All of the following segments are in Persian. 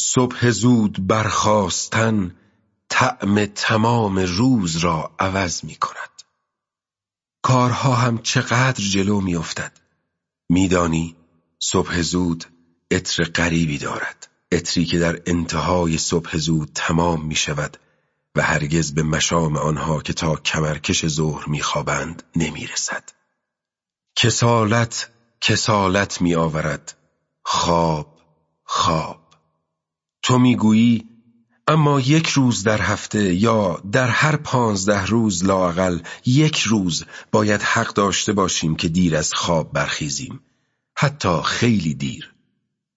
صبح زود برخواستن طعم تمام روز را عوض می کند. کارها هم چقدر جلو می افتد. میدانی صبح زود عطر غریبی دارد. عطری که در انتهای صبح زود تمام می شود و هرگز به مشام آنها که تا کمرکش ظهر میخوابند نمی‌رسد کسالت کسالت می آورد. خواب خواب. تو می‌گویی اما یک روز در هفته یا در هر پانزده روز لاقل یک روز باید حق داشته باشیم که دیر از خواب برخیزیم. حتی خیلی دیر.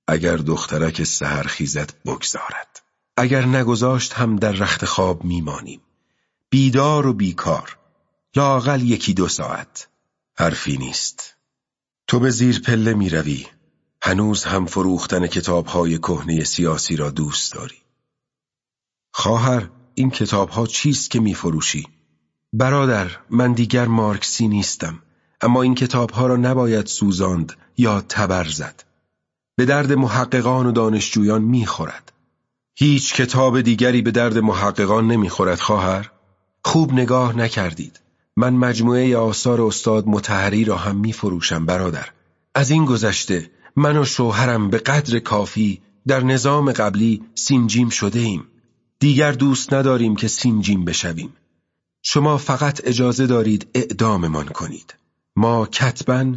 اگر دخترک سهر خیزت بگذارد. اگر نگذاشت هم در رخت خواب میمانیم. بیدار و بیکار. لاقل یکی دو ساعت. حرفی نیست. تو به زیر پله می روی هنوز هم فروختن کتابهای کهنه سیاسی را دوست داری. خواهر این کتابها چیست که می فروشی؟ برادر من دیگر مارکسی نیستم اما این کتابها را نباید سوزاند یا تبر زد. به درد محققان و دانشجویان می‌خورد. هیچ کتاب دیگری به درد محققان نمی‌خورد خواهر. خوب نگاه نکردید. من مجموعه آثار استاد متحری را هم میفروشم برادر. از این گذشته من و شوهرم به قدر کافی در نظام قبلی سینجیم شده ایم دیگر دوست نداریم که سینجیم بشویم. شما فقط اجازه دارید اعداممان کنید. ما کتبا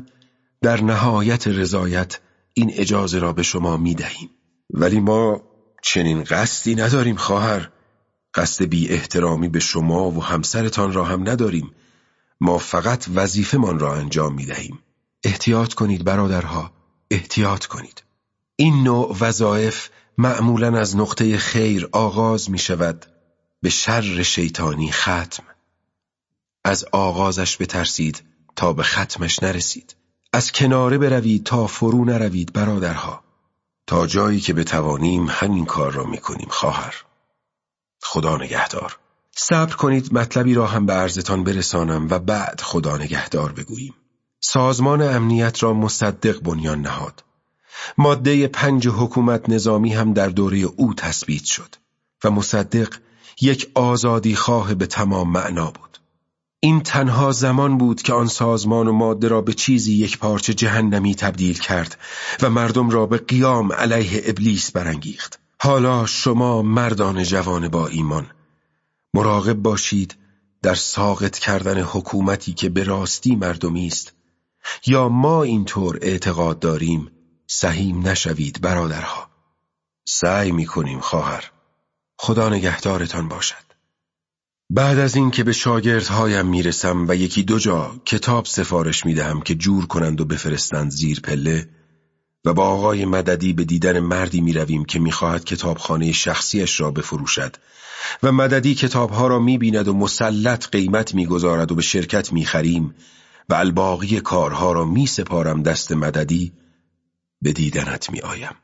در نهایت رضایت این اجازه را به شما می دهیم ولی ما چنین قصدی نداریم خواهر. قصد بی احترامی به شما و همسرتان را هم نداریم. ما فقط وظیفهمان را انجام می دهیم احتیاط کنید برادرها. احتیاط کنید. این نوع وظایف معمولا از نقطه خیر آغاز می شود به شر شیطانی ختم. از آغازش بترسید تا به ختمش نرسید. از کناره بروید تا فرو نروید برادرها. تا جایی که بتوانیم همین کار را می‌کنیم خواهر. خدا نگهدار. صبر کنید مطلبی را هم به عرضتان برسانم و بعد خدا نگهدار بگوییم. سازمان امنیت را مصدق بنیان نهاد ماده پنج حکومت نظامی هم در دوره او تثبیت شد و مصدق یک آزادی خواه به تمام معنا بود این تنها زمان بود که آن سازمان و ماده را به چیزی یک پارچه جهنمی تبدیل کرد و مردم را به قیام علیه ابلیس برانگیخت. حالا شما مردان جوان با ایمان مراقب باشید در ساقط کردن حکومتی که به راستی مردمی است یا ما اینطور اعتقاد داریم سهیم نشوید برادرها. سعی می‌کنیم خواهر. خدا نگهدارتان باشد. بعد از اینکه به شاگردهایم می‌رسم و یکی دو جا کتاب سفارش می‌دهم که جور کنند و بفرستند زیر پله و با آقای مددی به دیدن مردی می‌رویم که می‌خواهد کتابخانه شخصیش را بفروشد و مددی کتابها را می‌بیند و مسلط قیمت می‌گذارد و به شرکت می‌خریم و الباقی کارها را میسپارم دست مددی به دیدنت میآیم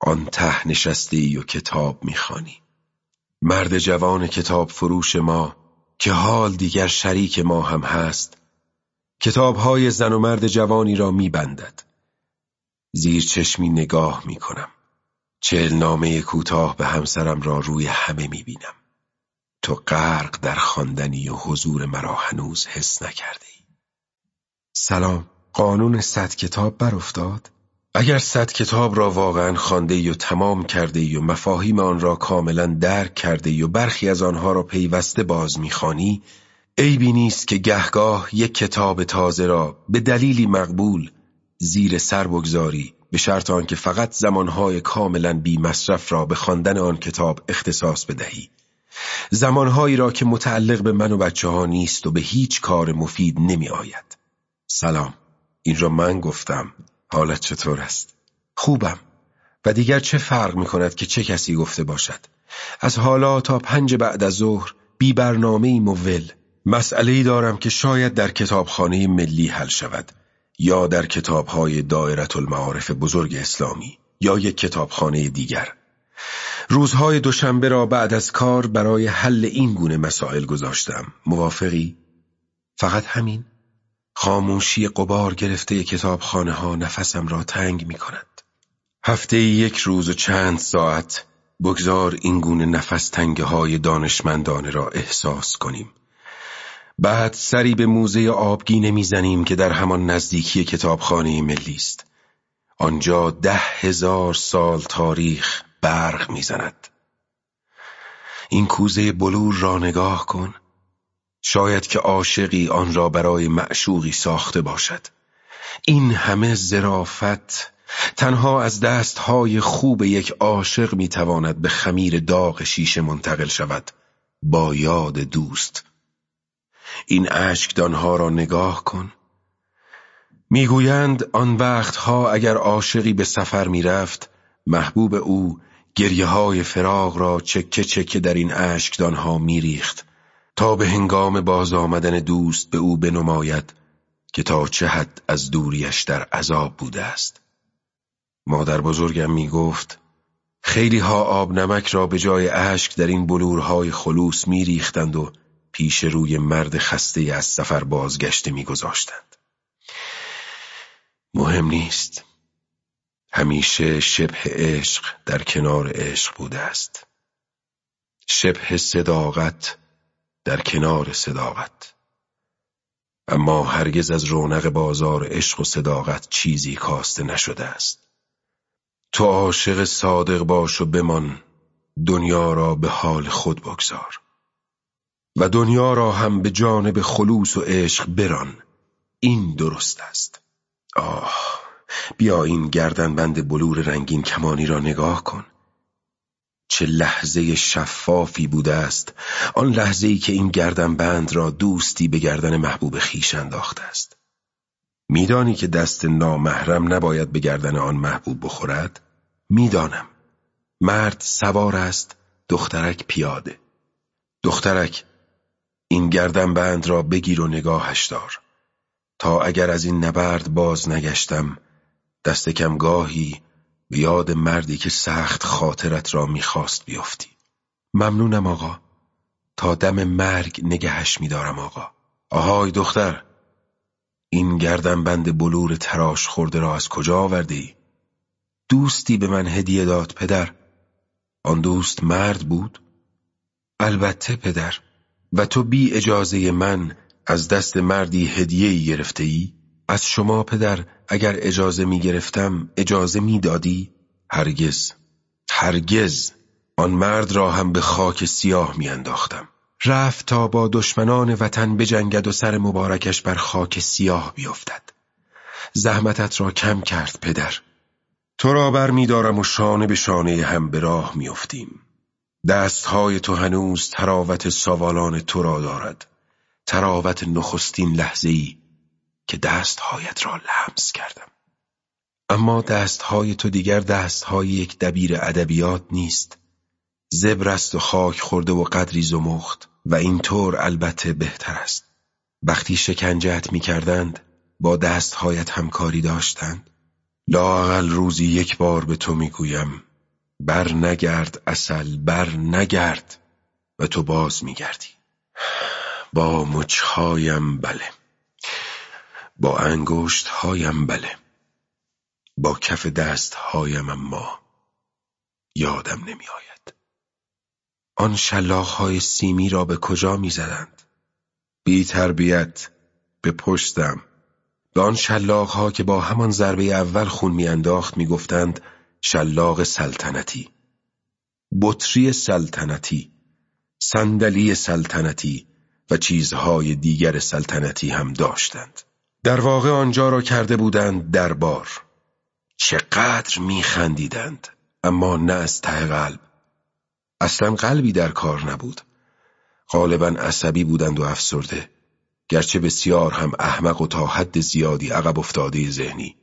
آن ته نشسته ای و کتاب می‌خوانی مرد جوان کتاب فروش ما که حال دیگر شریک ما هم هست کتابهای زن و مرد جوانی را میبندد زیر چشمی نگاه می‌کنم چهل نامه کوتاه به همسرم را روی همه می‌بینم تو غرق در خواندنی و حضور مرا هنوز حس نکرده ای. سلام. قانون صد کتاب برافتاد؟ اگر صد کتاب را واقعا خانده و تمام کرده و مفاهیم آن را کاملا درک کرده و برخی از آنها را پیوسته باز می‌خوانی عیبی نیست که گهگاه یک کتاب تازه را به دلیلی مقبول زیر سر بگذاری به شرط آنکه فقط زمانهای کاملا بی مصرف را به خواندن آن کتاب اختصاص بدهی. زمانهایی را که متعلق به من و بچه ها نیست و به هیچ کار مفید نمی آید سلام. این را من گفتم. حالت چطور است؟ خوبم. و دیگر چه فرق می کند که چه کسی گفته باشد؟ از حالا تا پنج بعد از ظهر بی برنامه مول. مسئله دارم که شاید در کتابخانه ملی حل شود. یا در کتابهای دائرت المعارف بزرگ اسلامی. یا یک کتابخانه دیگر. روزهای دوشنبه را بعد از کار برای حل این گونه مسائل گذاشتم. موافقی؟ فقط همین؟ خاموشی قبار گرفته کتابخانه ها نفسم را تنگ می کند. هفته یک روز و چند ساعت بگذار این گونه نفس تنگه های دانشمندانه را احساس کنیم. بعد سری به موزه آبگینه می‌زنیم که در همان نزدیکی کتابخانه ملی است. آنجا ده هزار سال تاریخ برق می‌زند. این کوزه بلور را نگاه کن. شاید که عاشقی آن را برای معشوقی ساخته باشد. این همه زرافت تنها از دستهای خوب یک عاشق می‌تواند به خمیر داغ شیشه منتقل شود. با یاد دوست. این اشکدانها را نگاه کن. می‌گویند آن وقتها اگر عاشقی به سفر می‌رفت محبوب او گریه های فراغ را چکه چکه در این اشکدانها میریخت. تا به هنگام باز آمدن دوست به او بنماید که تا چه حد از دوریش در عذاب بوده است. مادر بزرگم می گفت خیلی ها آب نمک را به جای اشک در این بلورهای خلوص می ریختند و پیش روی مرد خسته از سفر بازگشته می گذاشتند. مهم نیست. همیشه شبه عشق در کنار عشق بوده است. شبه صداقت در کنار صداقت. اما هرگز از رونق بازار عشق و صداقت چیزی کاسته نشده است. تو عاشق صادق باش و بمان دنیا را به حال خود بگذار. و دنیا را هم به جانب خلوص و عشق بران. این درست است. آه بیا این گردن بند بلور رنگین کمانی را نگاه کن. چه لحظه شفافی بوده است. آن لحظه ای که این گردن بند را دوستی به گردن محبوب خیش انداخته است. میدانی که دست نامحرم نباید به گردن آن محبوب بخورد؟ می‌دانم. مرد سوار است دخترک پیاده. دخترک این گردن بند را بگیر و نگاهش دار. تا اگر از این نبرد باز نگشتم دست کم گاهی بیاد مردی که سخت خاطرت را می‌خواست بیافتی ممنونم آقا تا دم مرگ نگهش میدارم آقا آهای دختر این گردن بند بلور تراش خورده را از کجا آورده ای؟ دوستی به من هدیه داد پدر آن دوست مرد بود؟ البته پدر و تو بی اجازه من از دست مردی هدیه گرفته ای؟ از شما پدر اگر اجازه می گرفتم اجازه می دادی؟ هرگز هرگز آن مرد را هم به خاک سیاه می انداختم. رفت تا با دشمنان وطن بجنگد و سر مبارکش بر خاک سیاه بیفتد زحمتت را کم کرد پدر تو را بر می دارم و شانه به شانه هم به راه میافتیم. دستهای تو هنوز تراوت سوالان تو را دارد تراوت نخستین لحظه ای که دستهایت را لمس کردم. اما دستهای تو دیگر دستهای یک دبیر ادبیات نیست. زبر است و خاک خورده و قدری زمخت و اینطور البته بهتر است. وقتی شکنجت می کردند با دستهایت همکاری داشتند. لاقل روزی یک بار به تو می‌گویم بر نگرد اصل بر نگرد. و تو باز میگردی. با مچهایم بله. با انگشت هایم بله. با کف دست هایم اما یادم نمی آید آن شلاخ های سیمی را به کجا می زدند؟ بی تربیت به پشتم به آن شلاق ها که با همان ضربه اول خون میانداخت می‌گفتند شلاق سلطنتی. بطری سلطنتی صندلی سلطنتی و چیزهای دیگر سلطنتی هم داشتند. در واقع آنجا را کرده بودند دربار چقدر میخندیدند اما نه از ته قلب. اصلا قلبی در کار نبود. غالبا عصبی بودند و افسرده. گرچه بسیار هم احمق و تا حد زیادی عقب افتاده ذهنی.